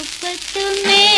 मोहब्बत में